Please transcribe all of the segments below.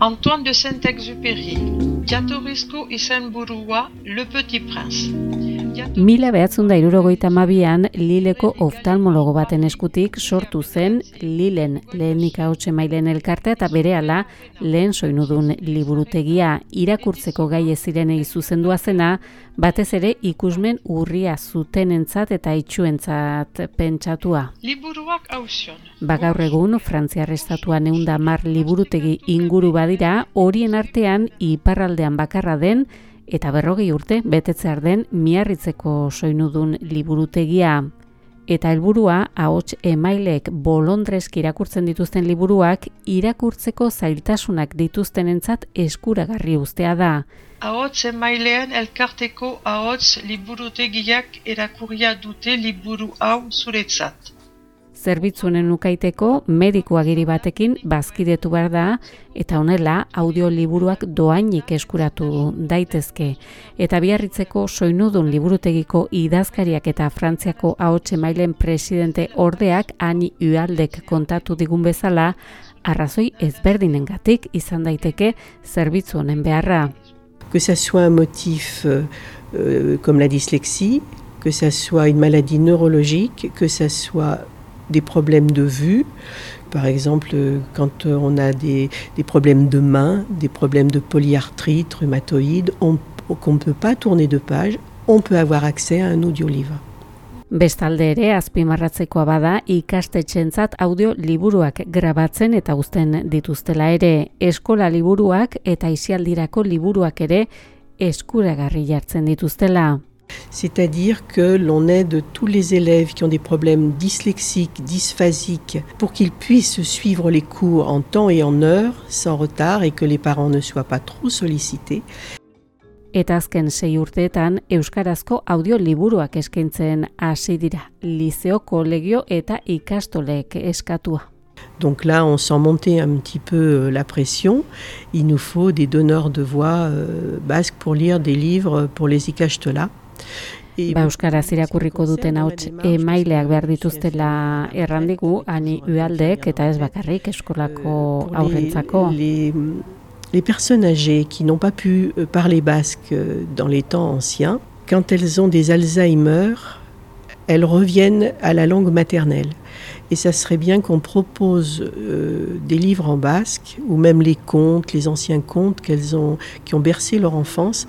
Antoine de Saint-Exupéry, jatorrizko izenburua Le Petit Prince. Mila behatzen da irurogoita mabian Lileko oftalmologo baten eskutik sortu zen Lilen lehenik hautse mailen elkartea eta bere ala lehen soinudun liburutegia irakurtzeko gai ezirene izuzendua zena, batez ere ikusmen urria zutenentzat eta itxuentzat pentsatua. Liburuak hausion. Bagaur egun, Frantziar Estatua neunda mar liburutegi inguru badira, horien artean iparraldean bakarra den, eta berrogei urte betetzear den miarritzeko soinudun liburutegia. Eta helburua ahots emailek bolondreski irakurtzen dituzten liburuak irakurtzeko zailtasunak dituztenentzat eskuragarri ustea da. Ahots emailean elkarteko ahots liburutegiak erakurria dute liburu hau zuretzat zerbitzunen ukaiteko mediku agiri batekin bazkidetu behar da eta honela audioliburuak doainik eskuratu daitezke. Eta biarritzeko soinudun liburutegiko idazkariak eta Frantziako ahotse mailen presidente ordeak ani ualdek kontatu digun bezala, arrazoi ezberdinengatik izan daiteke zerbitzu honen beharra. Que ça soit un motif euh, euh, comme la dyslexie, que ça soit une maladie neurologique, que ça soit des problèmes de vue. Par exemple, quand on a des, des problèmes de main, des problèmes de polyarthrite, rhumatoïde, qu'on ne peut pas tourner de page, on peut avoir accès à un audiolivre. Bestalde ere, azpimarratzekoa bada, ikastetxentzat audio liburuak grabatzen eta uzten dituztela ere, eskola liburuak eta isialdirako liburuak ere eskuragarri jartzen dituztela. C'est-à-dire que l'on aide tous les élèves qui ont des problèmes dyslexiques, dysphasiques, pour qu'ils puissent suivre les cours en temps et en heure, sans retard, et que les parents ne soient pas trop sollicités. Eta azken sei urteetan euskarazko audio liburuak eskaintzen hasi dira. Liceo, kolegio eta ikastolek eskatua. Donc là, on sent monter un petit peu euh, la pression. Il nous faut des donneurs de voix euh, basques pour lire des livres pour les ikastola. Ba, Euskaraz irakurriko duten hauts emaileak behar dituztela errandigu, ani ualdek eta ez bakarrik eskolako aurrentzako. Les, les personnes âgées qui n'ont pas pu euh, parler basque euh, dans les temps anciens, quand elles ont des Alzheimer, elles reviennent à la langue maternelle. Et ça serait bien qu'on propose euh, des livres en basque, ou même les contes, les anciens contes qu'elles ont, qui ont bercé leur enfance,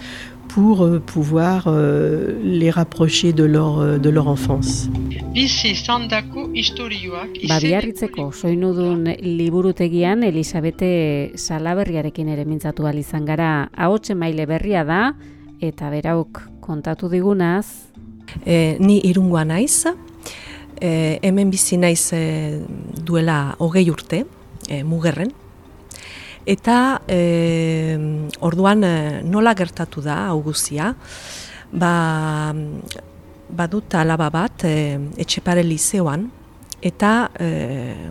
pour euh, pouvoir euh, les rapprocher de leur, euh, de leur enfance. Bizi zandako istorioak Babiarritzeko soinudun liburutegian Elisabete Salaberriarekin ere mintzatu izan gara. Ahotxe maile berria da eta berauk kontatu digunaz. E, ni irungoa naiz, e, hemen bizi naiz e, duela hogei urte, e, mugerren, Eta e, orduan eh, nola gertatu da auguzia, ba, badut alaba bat e, etxepare lizeoan, eta e,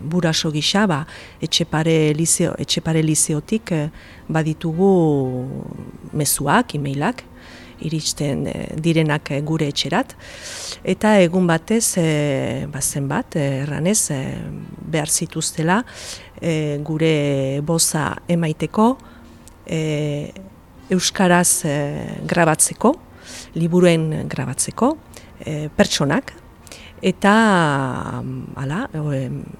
buraso gisa ba, etxepare, lizeo, etxepare lizeotik e, baditugu mezuak, emailak, iristen direnak gure etxerat. Eta egun batez, e, bazen bat, erranez, e, behar zituztela, e, gure boza emaiteko, e, euskaraz e, grabatzeko, liburuen grabatzeko, e, pertsonak, eta hala,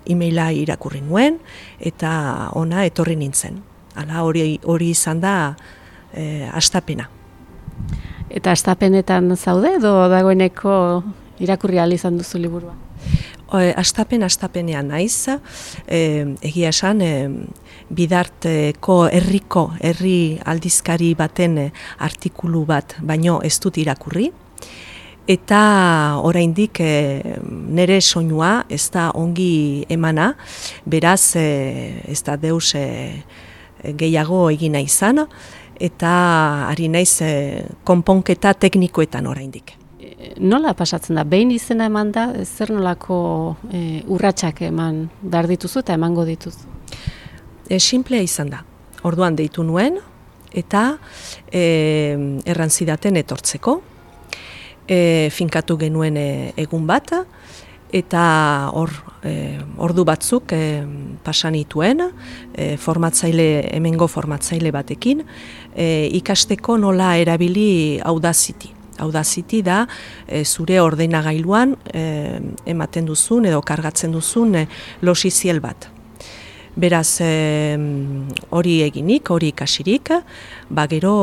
e-maila irakurri nuen, eta ona etorri nintzen. Hala, hori, hori izan da e, astapena. Eta astapenetan zaude edo dagoeneko irakurri izan duzu liburua? Astapen astapenean naiz, e, egia esan, e, bidarteko herriko herri aldizkari baten artikulu bat baino ez dut irakurri, eta oraindik e, nire soinua ez da ongi emana, beraz e, ez da deus e, gehiago egina izan, eta ari naiz e, konponketa teknikoetan oraindik nola pasatzen da? Behin izena eman da, zer nolako e, urratsak eman behar dituzu eta emango dituzu? E, simplea izan da. Orduan deitu nuen eta e, errantzidaten etortzeko. E, finkatu genuen e, egun bat eta hor e, ordu batzuk e, pasanituen e, formatzaile hemengo formatzaile batekin e, ikasteko nola erabili Audacity. Audacity da e, zure ordenagailuan e, ematen duzun edo kargatzen duzun e, losiziel bat. Beraz, hori eginik, hori ikasirik, ba gero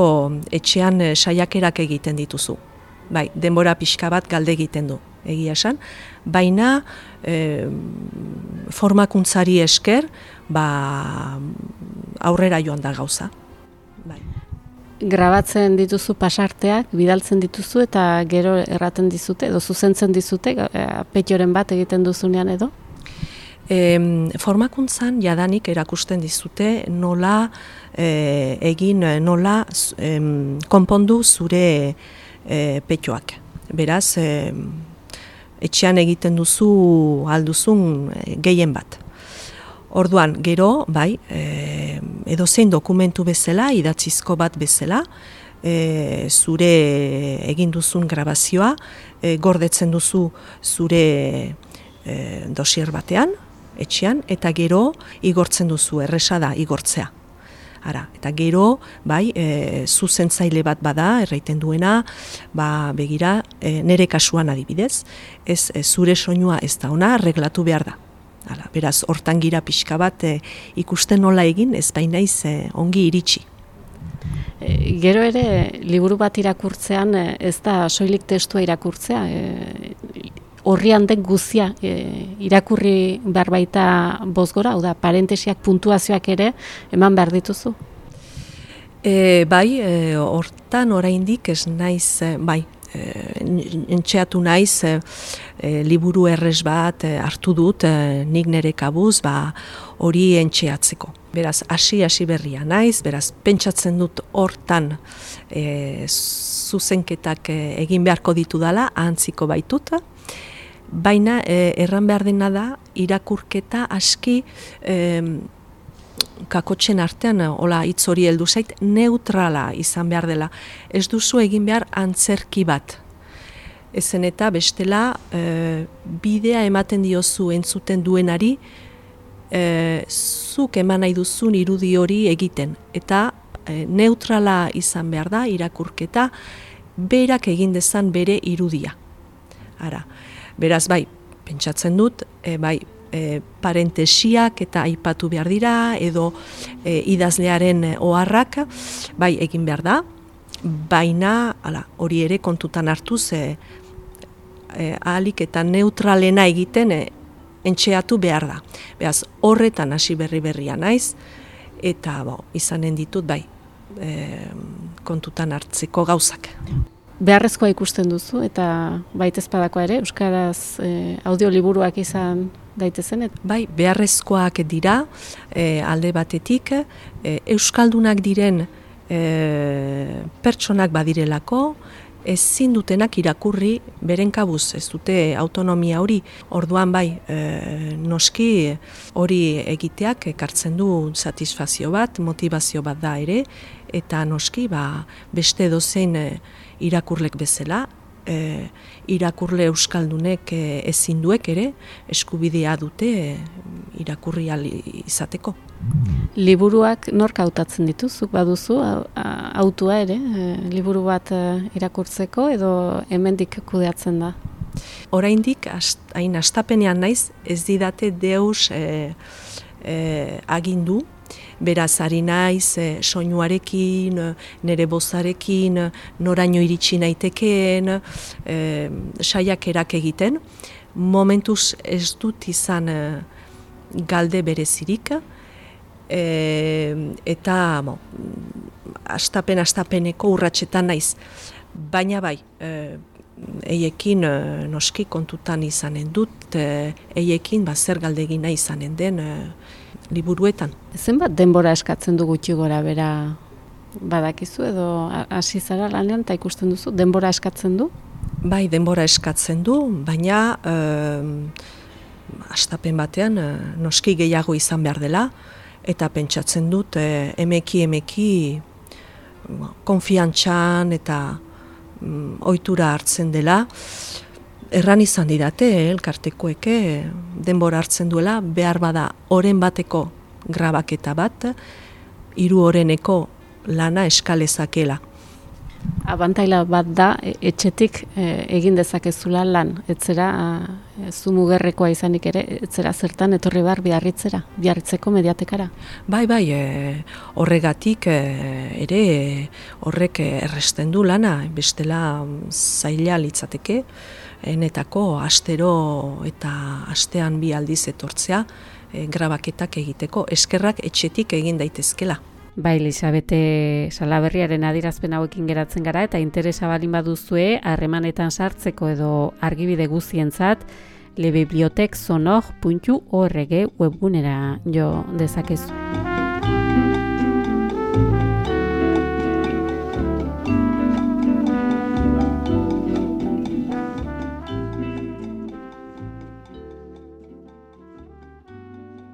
etxean saiakerak egiten dituzu. Bai, denbora pixka bat galde egiten du, egia esan. Baina, e, formakuntzari esker, ba, aurrera joan da gauza. Bai. Grabatzen dituzu pasarteak, bidaltzen dituzu eta gero erraten dizute, edo zuzentzen dizute, e, petioren bat egiten duzunean edo? E, formakuntzan jadanik erakusten dizute nola e, egin, nola e, konpondu zure e, petioak. Beraz, e, etxean egiten duzu alduzun gehien bat. Orduan, gero, bai, e, edo zein dokumentu bezala, idatzizko bat bezala, e, zure egin duzun grabazioa, e, gordetzen duzu zure e, dosier batean, etxean, eta gero igortzen duzu, erresa da igortzea. Ara, eta gero, bai, e, zuzentzaile bat bada, erraiten duena, ba, begira, e, nere kasuan adibidez, ez e, zure soinua ez da ona, reglatu behar da. Hala, beraz, hortan gira pixka bat e, ikusten nola egin, ez bainaiz e, ongi iritsi. E, gero ere, liburu bat irakurtzean, e, ez da soilik testua irakurtzea, e, horrian den guzia e, irakurri behar baita bozgora, hau da, parentesiak puntuazioak ere eman behar dituzu? E, bai, e, hortan oraindik ez naiz, bai, entxeatu naiz e, e, liburu errez bat e, hartu dut e, nik nere kabuz ba, hori entxeatzeko. Beraz, hasi hasi berria naiz, beraz, pentsatzen dut hortan e, zuzenketak e, egin beharko ditu dala, antziko baituta, baina e, erran behar dena da irakurketa aski e, kakotzen artean, hola hitz hori heldu zait, neutrala izan behar dela. Ez duzu egin behar antzerki bat. Ezen eta bestela e, bidea ematen diozu entzuten duenari, e, zuk eman nahi duzun irudi hori egiten. Eta e, neutrala izan behar da irakurketa, berak egin dezan bere irudia. Ara, Beraz, bai, pentsatzen dut, e, bai, e, parentesiak eta aipatu behar dira, edo e, idazlearen oharrak, bai, egin behar da, baina, ala, hori ere kontutan hartu ze, e, ahalik eta neutralena egiten e, entxeatu behar da. Beraz, horretan hasi berri berria naiz, eta bo, izanen ditut, bai, e, kontutan hartzeko gauzak beharrezkoa ikusten duzu eta baita ezpadakoa ere euskaraz e, audioliburuak izan daitezen et? bai beharrezkoak dira e, alde batetik e, euskaldunak diren e, pertsonak badirelako ezin dutenak irakurri beren kabuz, ez dute autonomia hori. Orduan bai, e, noski hori egiteak ekartzen du satisfazio bat, motivazio bat da ere, eta noski ba, beste dozein e, irakurlek bezala, e, irakurle euskaldunek e, ezin duek ere eskubidea dute e, irakurri izateko. Liburuak nork hautatzen dituzuk baduzu autua ere, e, liburu bat e, irakurtzeko edo hemendik kudeatzen da? Oraindik hain astapenean naiz ez didate deus e, e, agindu beraz ari naiz e, soinuarekin, nere bozarekin, noraino iritsi naitekeen, e, saiakerak egiten. Momentuz ez dut izan e, galde berezirik, e, eta mo, astapen astapeneko urratsetan naiz. Baina bai, e, eiekin noski kontutan izanen dut, e, eiekin ba, zer galdegin nahi izanen den, liburuetan. Zenbat denbora eskatzen du gutxi gora bera badakizu edo hasi zara lanean eta ikusten duzu denbora eskatzen du? Bai, denbora eskatzen du, baina eh, astapen batean eh, noski gehiago izan behar dela eta pentsatzen dut eh, emeki emeki konfiantzan eta mm, ohitura hartzen dela Erran izan didate, elkartekoeke, denbora hartzen duela, behar bada oren bateko grabaketa bat, hiru oreneko lana eskalezakela. Abantaila bat da, e, etxetik e, egin dezakezula lan, etzera, e, zu mugerrekoa izanik ere, etzera zertan etorri behar biarritzera, biarritzeko mediatekara. Bai, bai, e, horregatik e, ere horrek erresten du lana, bestela zaila litzateke, enetako astero eta astean bi aldiz etortzea, e, grabaketak egiteko, eskerrak etxetik egin daitezkela. Bai, Elisabete Salaberriaren adirazpen hauekin geratzen gara eta interesa balin baduzue harremanetan sartzeko edo argibide guztientzat lebiblioteksonor.org webgunera jo dezakezu.